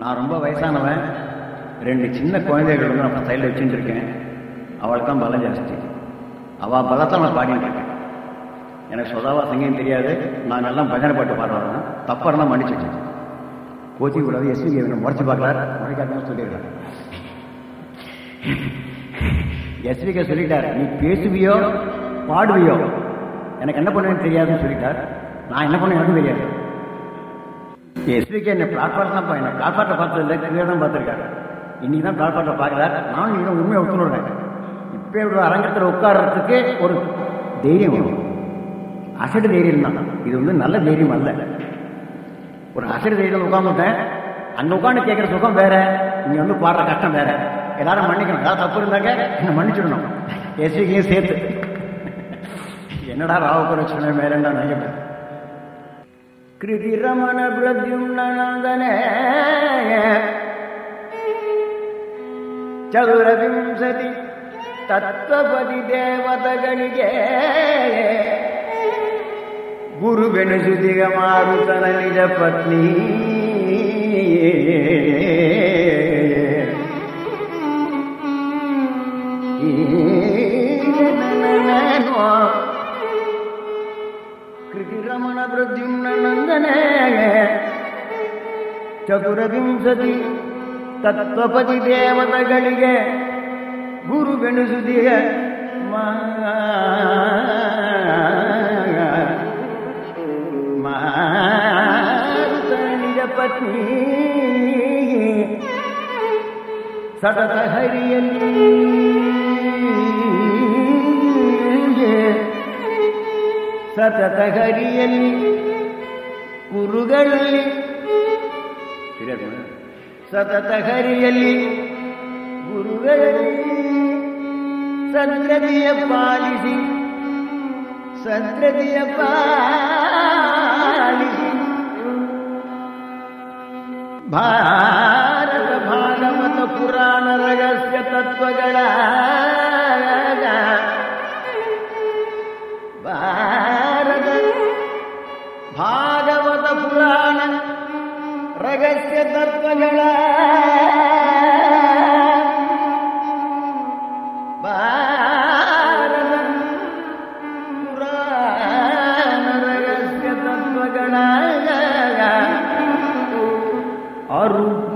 நான் ரொம்ப வயசானவன். ரெண்டு சின்ன குழந்தைகள் வந்து நான் சைடில் வச்சுட்டு இருக்கேன் அவளுக்கு தான் பலம் ஜாஸ்தி. அவள் பலத்தை நான் பாடிட்டு இருக்கேன் எனக்கு சொதாவா சங்கம் தெரியாது. நாங்கள் எல்லாம் பஜனை பாட்டு பாடுறோம் தப்பாக இருந்தால் மன்னிச்சுட்டு கோச்சி கூடாது எஸ்வி கேவனை முறைச்சு பார்க்கலார். முறைக்காதுன்னு சொல்லிடுறாரு எஸ்விகே சொல்லிட்டார் நீ பேசுவியோ பாடுவியோ? எனக்கு என்ன பண்ணுவேன்னு தெரியாதுன்னு சொல்லிட்டார். நான் என்ன பண்ண எனக்கும் தெரியாது. எஸ்விகே என்ன பிளாட்ஃபார்ம் தான் என்ன பிளாட்ஃபார்ட்டை பார்த்தது இல்லை கீழே தான் பார்த்துருக்காரு. இன்னைக்கு தான் பிளாட்ஃபார்ட்டை பார்க்குறாரு நானும் இன்னும் உண்மையை ஒத்துணுறேன் இப்போ இவ்வளோ அரங்கத்தில் உட்காடுறதுக்கு ஒரு தைரியம் வேணும் அசடு தைரியம் தான். இது வந்து நல்ல தைரியம் அல்ல. ஒரு அசடு தைரியம் உட்காந்துட்டேன் அங்கே உட்காந்து கேட்குற சுகம் வேற. இங்கே வந்து பாடுற கஷ்டம் வேற. எல்லாரும் மன்னிக்கணும். ஏதாவது தப்பு இருந்தாங்க என்ன மன்னிச்சிடணும். எஸ்விக்கையும் சேர்த்து. என்னடா ராவுக்கு வச்சுக்கணும் மேலண்டா நினைக்கிறேன். कृतिरमण प्रद्युम्ननन्दने ಚತುರವಿಂಶತಿ ತತ್ವಪದಿ ದೇವತಗಳಿಗೆ. ಗುರುವೆನಿಸುತ್ತಿಗ ಮಾರುತನ ನಿಜ ಪತ್ನಿ. ಏನೋ ರಮಣ ಪ್ರದ್ಯುಮ್ನ ನಂದನೆ ಚತುರವಿಂಶತಿ ತತ್ವಪತಿ ದೇವತೆಗಳಿಗೆ ಗುರು ಗಣಿಸುದಿಯ ಮಾರುತನಿಯ ಪತ್ನಿ. ಸತತ ಹರಿಯಲ್ಲಿ സതതഹരിയലി കുറുകളിൽ ശരിയാക്കണം സതതഹരിയലി ഗുരുകളി സദ്ഗതിയെ പാലിസി സദ്ഗതിയെ ഭാരത ഭാഗവത പുരാണ രഹസ്യ തത്വകളാ. ഭാര भागवत पुराण रगस्य तत्त्वगणा रजस्य तत्त्वगणा अरु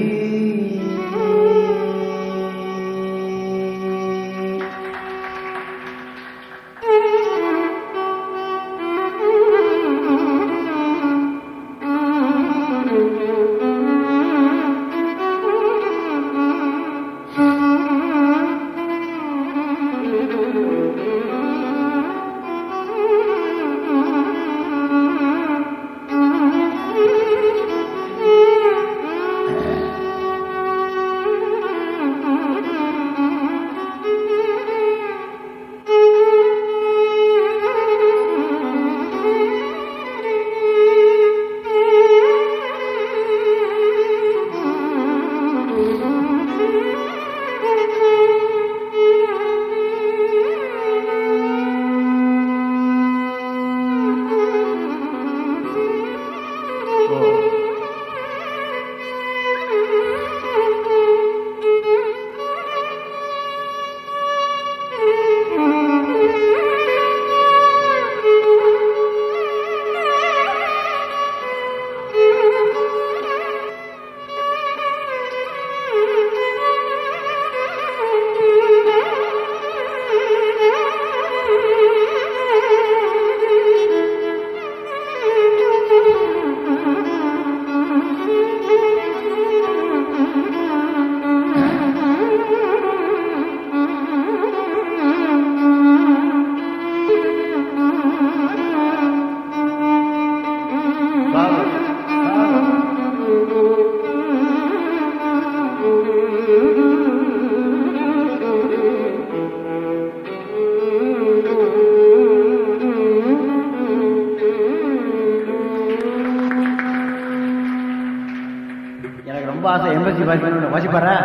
எனக்கு ரொம்ப ஆசை. எம்பசி வாசிக்கணும் வாசிப்பாரா?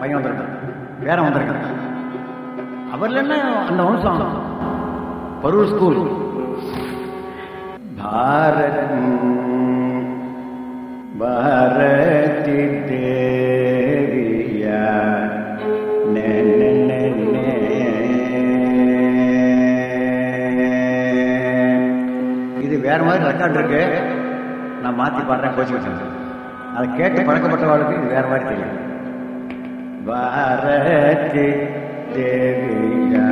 பையன் வந்திருக்கான். வேற வந்திருக்கான். அவர் என்ன அந்த வம்சம் பரூர் ஸ்கூல் பாரத் பாரதி தேவியா இது வேற மாதிரி ரெக்கார்ட் இருக்கு. நான் மாத்தி பாடுறேன் கோச்சிக்கிட்டு. அதை கேட்டு பழக்கப்பட்டவாளுக்கு இது வேற மாதிரி தெரியும். பாரதி தேவியா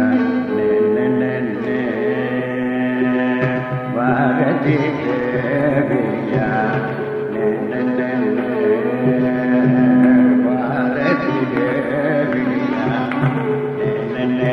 பாரதி தேவியா நே, பாரதி தேவியா நே, நே,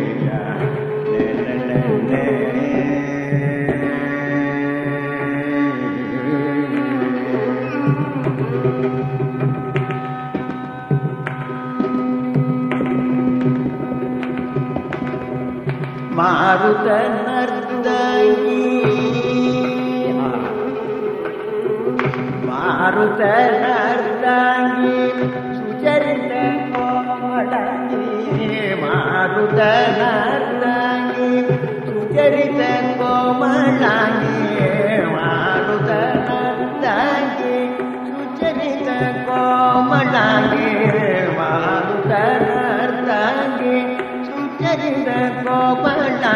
మారుత నర్తయి మారుత నర్తయి సుచరిత కోమళి మారుత నర్తయి Sucharitha కోమళి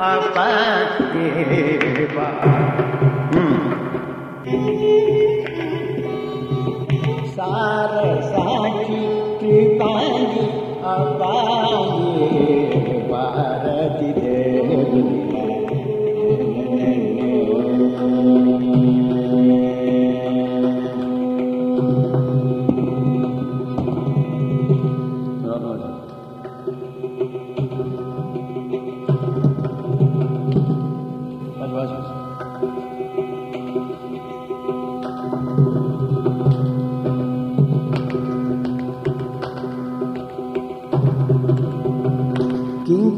अपकेवा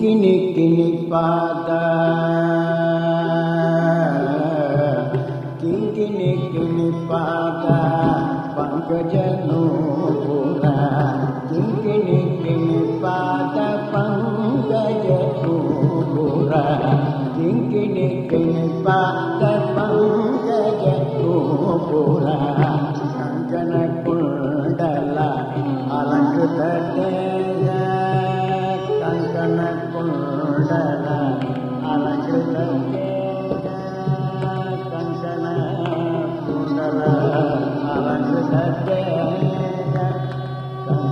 kini kini pada kini kini kini pada pangkajanu pura kini kini kini pada pangkajanu pura kini kini kini pada pangkajanu pura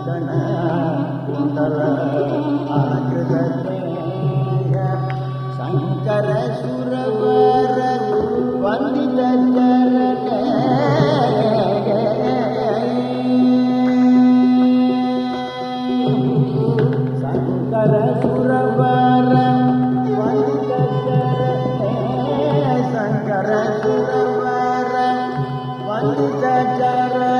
ಕುಂತನ ಕುಂತಲ ಆಕೃತೇಯ Shankara ಸುರವರರು ವಂದಿತ ಚರಣೇ Shankara ಸುರವರ ವಂದಿತ ಚರಣೇ Shankara ಸುರವರ ವಂದಿತ ಚರಣ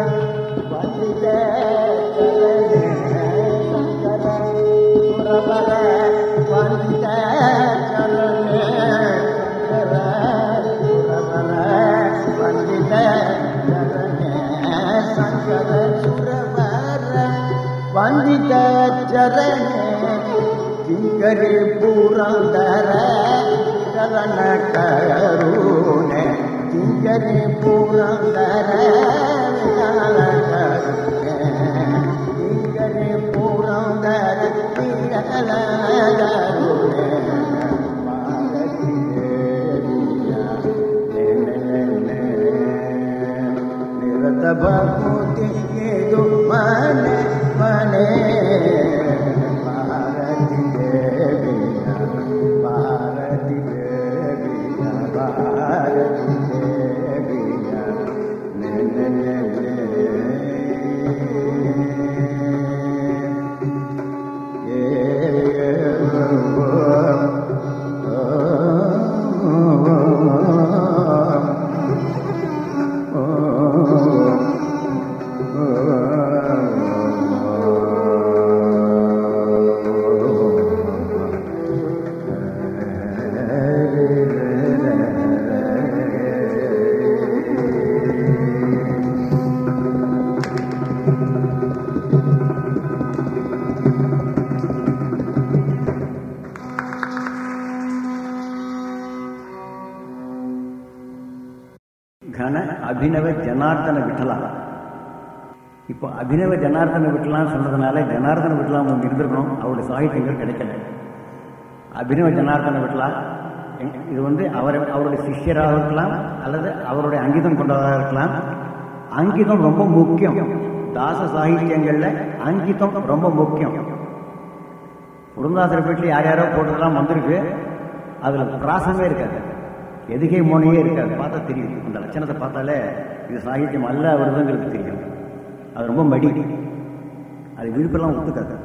वंदित चरण करी पूरा दर करण करू ने करी पूरा கன அபினவ விட்டலா. இப்போ அபினவ ஜனார்தன விட்டலான்னு சொன்னதுனால ஜனார்தன விட்டலா அவங்க இருந்திருக்கணும். அவருடைய சாகித்யங்கள் கிடைக்கல. அபினவ ஜனார்த்தனை விட்டலா இது வந்து அவர் அவருடைய சிஷ்யராக இருக்கலாம் அல்லது அவருடைய அங்கிதம் கொண்டதாக இருக்கலாம். அங்கிதம் ரொம்ப முக்கியம். தாச சாகித்யங்களில் அங்கிதம் ரொம்ப முக்கியம். புரந்தாசர் பேட்டில் யார் யாரோ போட்டதெல்லாம் வந்திருக்கு. அதில் பிராசமே இருக்காது. எதுகை மோனையே இருக்காது. பார்த்தா தெரியும். அந்த லட்சணத்தை பார்த்தாலே இது சாகித்யம் அல்ல வருதுங்கிறது தெரியும். அது ரொம்ப மடி. அது விழுப்பெல்லாம் ஒத்துக்காது.